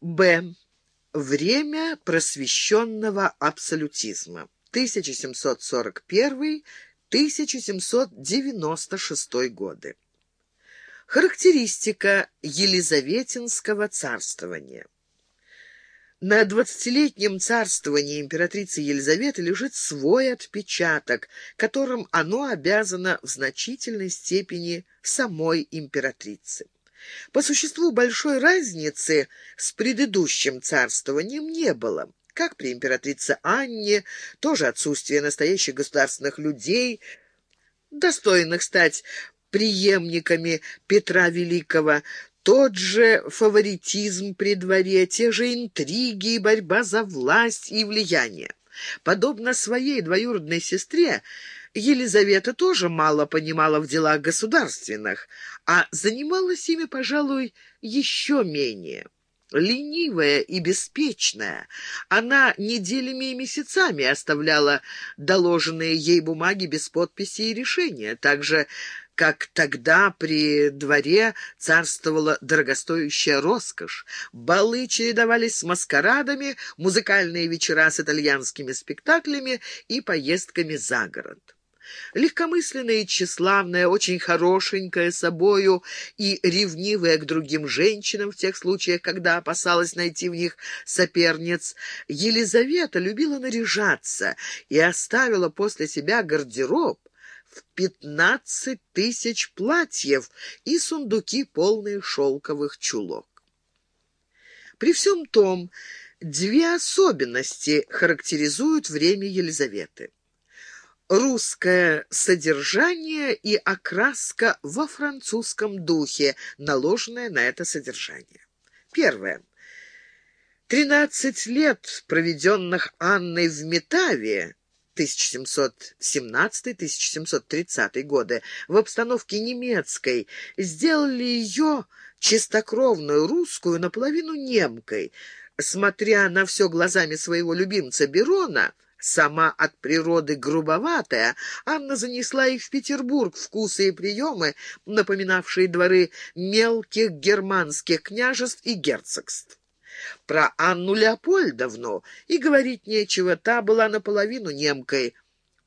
Б. Время просвещенного абсолютизма. 1741-1796 годы. Характеристика Елизаветинского царствования. На двадцатилетнем царствовании императрицы Елизаветы лежит свой отпечаток, которым оно обязано в значительной степени самой императрице. По существу большой разницы с предыдущим царствованием не было. Как при императрице Анне, тоже отсутствие настоящих государственных людей, достойных стать преемниками Петра Великого, тот же фаворитизм при дворе, те же интриги и борьба за власть и влияние. Подобно своей двоюродной сестре, Елизавета тоже мало понимала в делах государственных, а занималась ими, пожалуй, еще менее. Ленивая и беспечная, она неделями и месяцами оставляла доложенные ей бумаги без подписи и решения, так же, как тогда при дворе царствовала дорогостоящая роскошь. Балы чередовались с маскарадами, музыкальные вечера с итальянскими спектаклями и поездками за город. Легкомысленная и тщеславная, очень хорошенькая собою и ревнивая к другим женщинам в тех случаях, когда опасалась найти в них соперниц, Елизавета любила наряжаться и оставила после себя гардероб в пятнадцать тысяч платьев и сундуки, полные шелковых чулок. При всем том, две особенности характеризуют время Елизаветы русское содержание и окраска во французском духе, наложенная на это содержание. Первое. Тринадцать лет, проведенных Анной в Метаве, 1717-1730 годы, в обстановке немецкой, сделали ее чистокровную русскую наполовину немкой. Смотря на все глазами своего любимца Берона, Сама от природы грубоватая, Анна занесла их в Петербург вкусы и приемы, напоминавшие дворы мелких германских княжеств и герцогств. Про Анну Леопольдовну и говорить нечего, та была наполовину немкой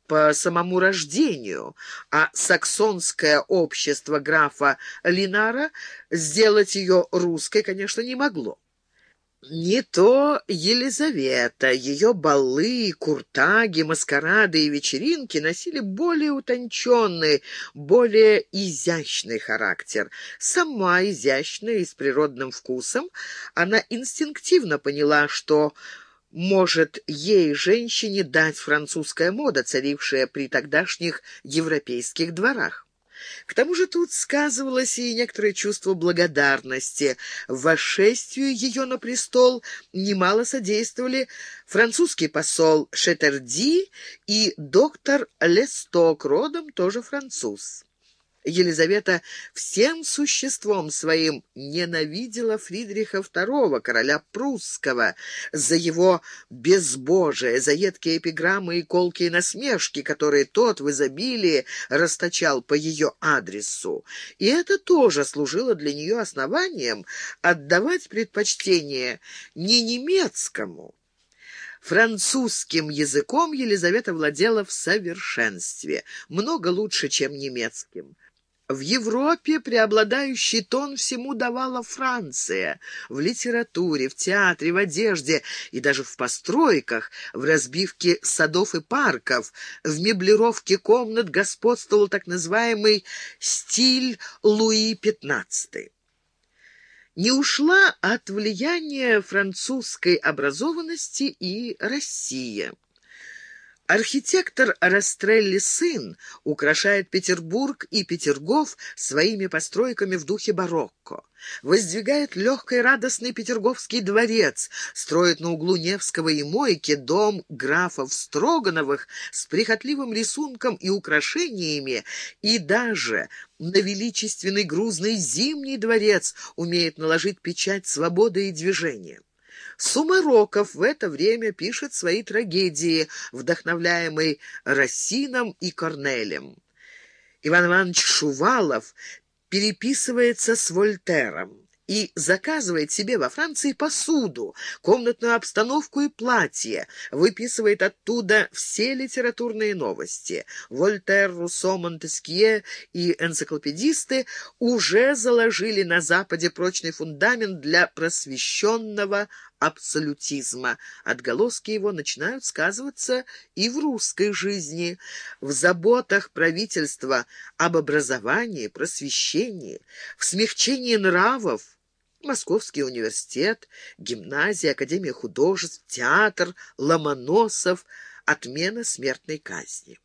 по самому рождению, а саксонское общество графа Линара сделать ее русской, конечно, не могло. Не то Елизавета, ее балы, куртаги, маскарады и вечеринки носили более утонченный, более изящный характер. Сама изящная и с природным вкусом, она инстинктивно поняла, что может ей, женщине, дать французская мода, царившая при тогдашних европейских дворах. К тому же тут сказывалось и некоторое чувство благодарности. Вошествию ее на престол немало содействовали французский посол Шетерди и доктор Лесток, родом тоже француз. Елизавета всем существом своим ненавидела Фридриха II, короля прусского, за его безбожие, за едкие эпиграммы и колкие насмешки, которые тот в изобилии расточал по ее адресу. И это тоже служило для нее основанием отдавать предпочтение не немецкому, Французским языком Елизавета владела в совершенстве, много лучше, чем немецким. В Европе преобладающий тон всему давала Франция. В литературе, в театре, в одежде и даже в постройках, в разбивке садов и парков, в меблировке комнат господствовал так называемый стиль Луи XV. Не ушла от влияния французской образованности и Россия. Архитектор Растрелли сын украшает Петербург и Петергоф своими постройками в духе барокко. Воздвигает легкий радостный Петерговский дворец, строит на углу Невского и Мойки дом графов Строгановых с прихотливым рисунком и украшениями, и даже на величественный грузный Зимний дворец умеет наложить печать свободы и движения. Сумароков в это время пишет свои трагедии, вдохновляемый Рассином и Корнелем. Иван Иванович Шувалов переписывается с Вольтером и заказывает себе во Франции посуду, комнатную обстановку и платье, выписывает оттуда все литературные новости. Вольтер, Руссо, Монтескье и энциклопедисты уже заложили на Западе прочный фундамент для просвещенного абсолютизма. Отголоски его начинают сказываться и в русской жизни, в заботах правительства об образовании, просвещении, в смягчении нравов. Московский университет, гимназия, Академия художеств, театр, Ломоносов, отмена смертной казни.